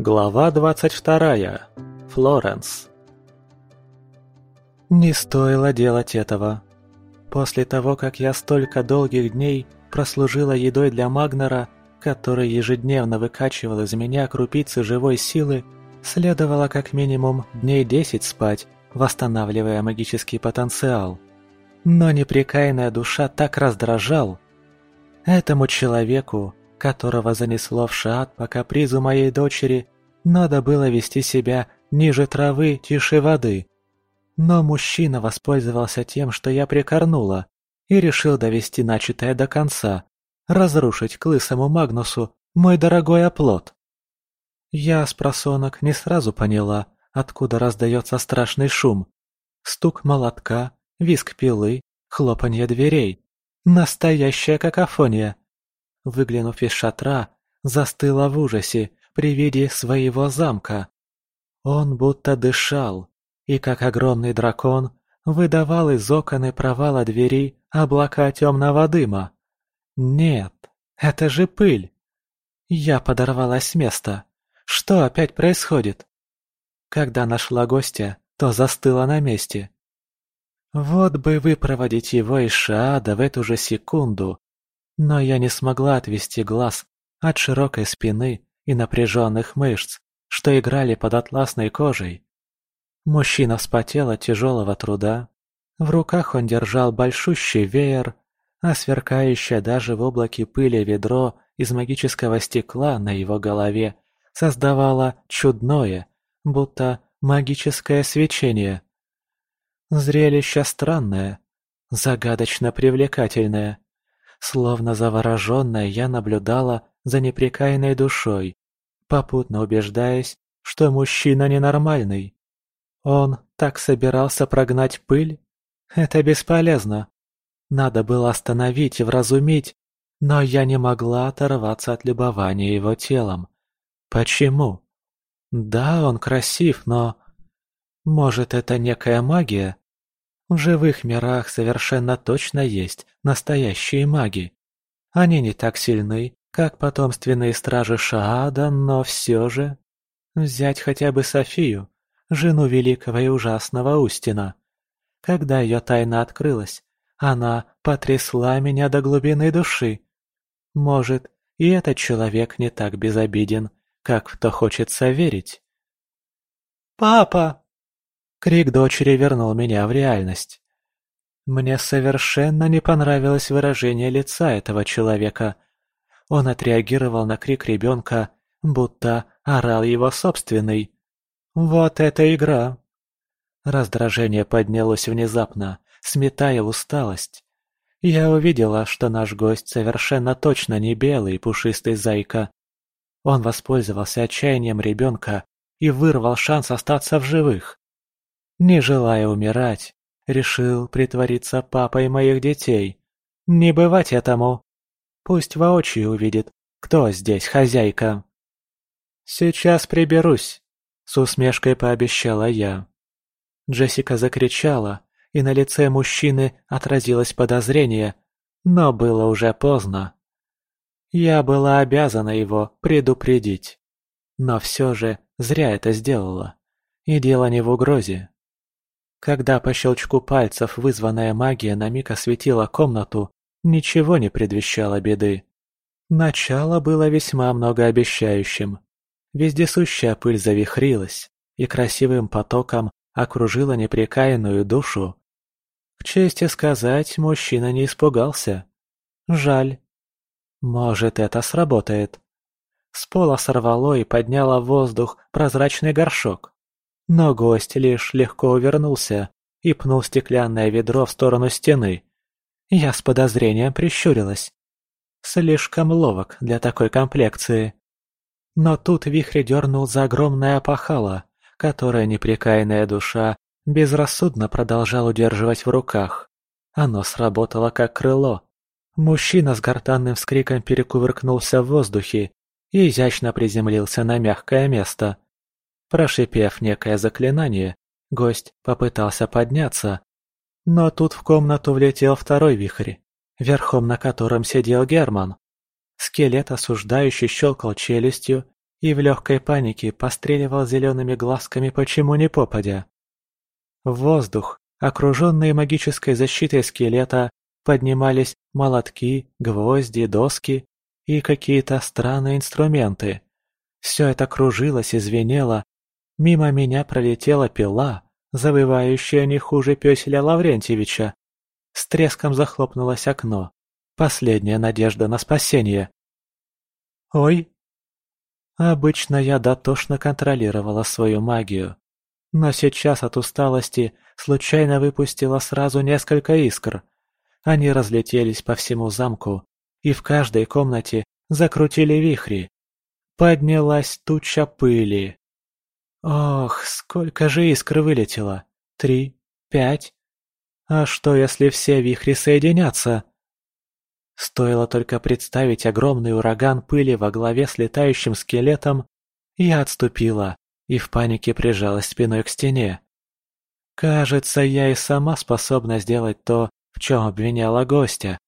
Глава 22. Флоренс. Не стоило делать этого. После того, как я столько долгих дней прослужила едой для Магнера, который ежедневно выкачивал из меня крупицы живой силы, следовало как минимум дней 10 спать, восстанавливая магический потенциал. Но непрекаянная душа так раздражал. Этому человеку которого занесло в шат по капризу моей дочери, надо было вести себя ниже травы, тише воды. Но мужчина воспользовался тем, что я прикорнула, и решил довести начатое до конца, разрушить к лысому Магнусу мой дорогой оплот. Я с просонок не сразу поняла, откуда раздается страшный шум. Стук молотка, визг пилы, хлопанье дверей. Настоящая какофония. Выглянув из шатра, застыла в ужасе при виде своего замка. Он будто дышал, и как огромный дракон выдавал из окон и провала двери облака темного дыма. Нет, это же пыль. Я подорвалась с места. Что опять происходит? Когда нашла гостя, то застыла на месте. Вот бы выпроводить его из Шаада в эту же секунду, но я не смогла отвести глаз от широкой спины и напряженных мышц, что играли под атласной кожей. Мужчина вспотел от тяжелого труда. В руках он держал большущий веер, а сверкающее даже в облаке пыли ведро из магического стекла на его голове создавало чудное, будто магическое свечение. Зрелище странное, загадочно привлекательное. Словно завороженная я наблюдала за непрекаянной душой, попутно убеждаясь, что мужчина ненормальный. Он так собирался прогнать пыль? Это бесполезно. Надо было остановить и вразумить, но я не могла оторваться от любования его телом. Почему? Да, он красив, но... Может, это некая магия? В живых мирах совершенно точно есть настоящие маги. Они не так сильны, как потомственные стражи Шаада, но все же... Взять хотя бы Софию, жену великого и ужасного Устина. Когда ее тайна открылась, она потрясла меня до глубины души. Может, и этот человек не так безобиден, как в то хочется верить. «Папа!» Крик дочери вернул меня в реальность. Мне совершенно не понравилось выражение лица этого человека. Он отреагировал на крик ребенка, будто орал его собственный. Вот это игра! Раздражение поднялось внезапно, сметая усталость. Я увидела, что наш гость совершенно точно не белый пушистый зайка. Он воспользовался отчаянием ребенка и вырвал шанс остаться в живых. Не желая умирать, решил притвориться папой моих детей. Не бывать этому. Пусть воочию увидит, кто здесь хозяйка. «Сейчас приберусь», — с усмешкой пообещала я. Джессика закричала, и на лице мужчины отразилось подозрение, но было уже поздно. Я была обязана его предупредить. Но все же зря это сделала. И дело не в угрозе. Когда по щелчку пальцев вызванная магия на миг осветила комнату, ничего не предвещало беды. Начало было весьма многообещающим. Вездесущая пыль завихрилась и красивым потоком окружила непрекаянную душу. К чести сказать, мужчина не испугался. Жаль. Может, это сработает. С пола сорвало и подняло в воздух прозрачный горшок. Но гость лишь легко увернулся и пнул стеклянное ведро в сторону стены. Я с подозрением прищурилась. Слишком ловок для такой комплекции. Но тут вихрь дернул за огромное опахало, которое непрекаянная душа безрассудно продолжал удерживать в руках. Оно сработало как крыло. Мужчина с гортанным вскриком перекувыркнулся в воздухе и изящно приземлился на мягкое место. Прошипев некое заклинание, гость попытался подняться. Но тут в комнату влетел второй вихрь, верхом на котором сидел Герман. Скелет осуждающий щелкал челюстью и в легкой панике постреливал зелеными глазками почему не попадя. В воздух, окруженные магической защитой скелета, поднимались молотки, гвозди, доски и какие-то странные инструменты. Все это кружилось и звенело. Мимо меня пролетела пила, завывающая не хуже пёселя Лаврентьевича. С треском захлопнулось окно. Последняя надежда на спасение. «Ой!» Обычно я дотошно контролировала свою магию. Но сейчас от усталости случайно выпустила сразу несколько искр. Они разлетелись по всему замку, и в каждой комнате закрутили вихри. Поднялась туча пыли. Ох, сколько же искр вылетело! Три? Пять? А что, если все вихри соединятся? Стоило только представить огромный ураган пыли во главе с летающим скелетом, я отступила и в панике прижалась спиной к стене. Кажется, я и сама способна сделать то, в чем обвиняла гостя.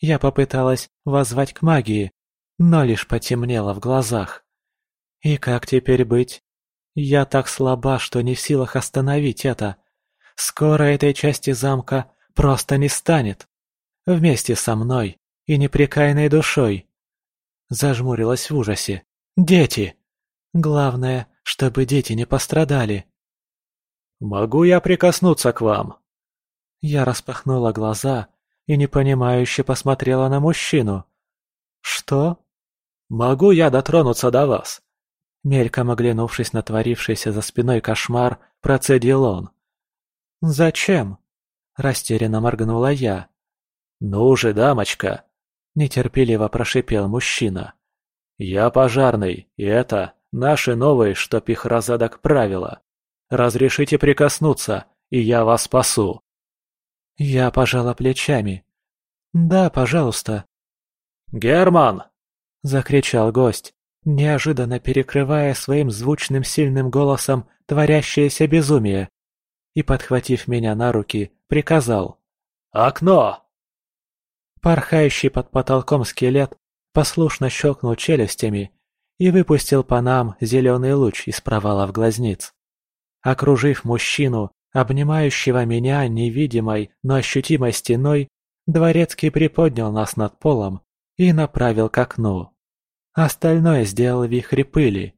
Я попыталась воззвать к магии, но лишь потемнело в глазах. И как теперь быть? Я так слаба, что не в силах остановить это. Скоро этой части замка просто не станет. Вместе со мной и непрекаянной душой. Зажмурилась в ужасе. Дети! Главное, чтобы дети не пострадали. «Могу я прикоснуться к вам?» Я распахнула глаза и непонимающе посмотрела на мужчину. «Что?» «Могу я дотронуться до вас?» Мельком оглянувшись на творившийся за спиной кошмар, процедил он. «Зачем?» – растерянно моргнула я. «Ну же, дамочка!» – нетерпеливо прошипел мужчина. «Я пожарный, и это наши новые, чтоб их разадок правила. Разрешите прикоснуться, и я вас спасу». Я пожала плечами. «Да, пожалуйста». «Герман!» – закричал гость, неожиданно перекрывая своим звучным сильным голосом творящееся безумие и, подхватив меня на руки, приказал «Окно!». Порхающий под потолком скелет послушно щелкнул челюстями и выпустил по нам зеленый луч из провалов глазниц. Окружив мужчину, обнимающего меня невидимой, но ощутимой стеной, дворецкий приподнял нас над полом и направил к окну. Остальное сделал вихрь пыли.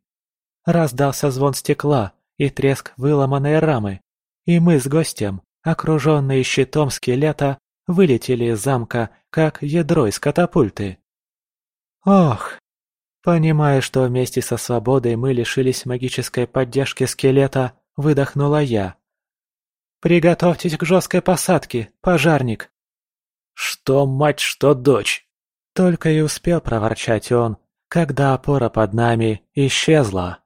Раздался звон стекла и треск выломанной рамы, и мы с гостем, окруженные щитом скелета, вылетели из замка, как ядро из катапульты. Ох! Понимая, что вместе со свободой мы лишились магической поддержки скелета, выдохнула я. «Приготовьтесь к жесткой посадке, пожарник!» «Что мать, что дочь!» Только и успел проворчать он, когда опора под нами исчезла.